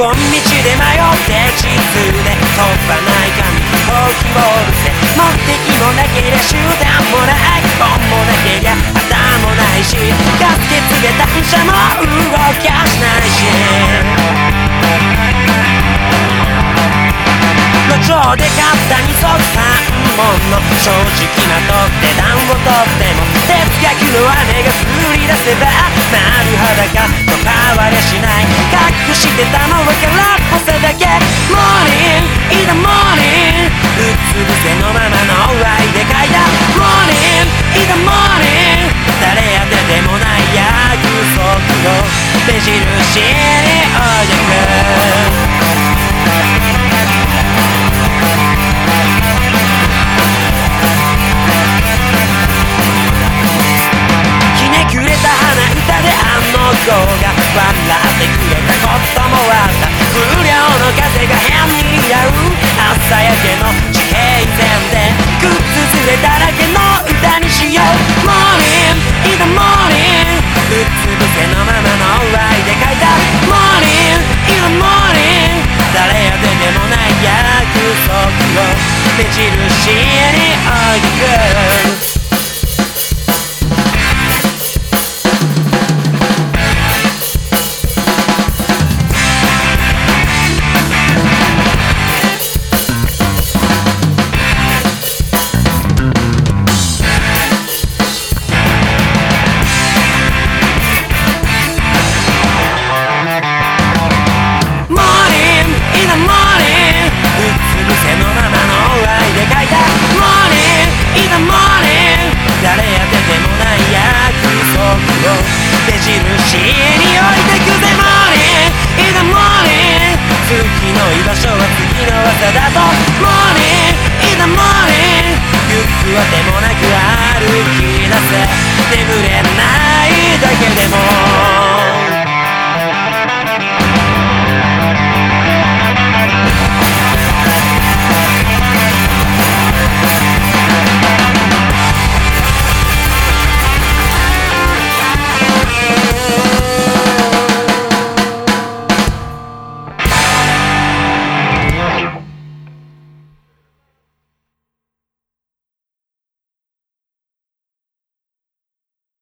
道で迷って地図で飛ばないか機う売ボールで目的もなけりゃ集団もない本もなけりゃ旗もないし助け継げた医車も動かしないし。路上で買った二足三本の正直なとって段を取っても哲学の雨が降り出せば隠してたのは空っぽさだけモーニングイダモーニングうつ伏せのままの愛で書いたモーニングイダモーニング誰当てでもない約束の目印風が変に合う朝焼けの地平線でくっつれだらけの歌にしよう。Morning in the morning. うつ伏せのままの愛で書いた。Morning in the morning. 誰やででもない約束を。目印に置く。印に置いてくぜモーニングイザモーニング月の居場所は次の朝だと。モーニングイザモーニング行くあてもなく歩き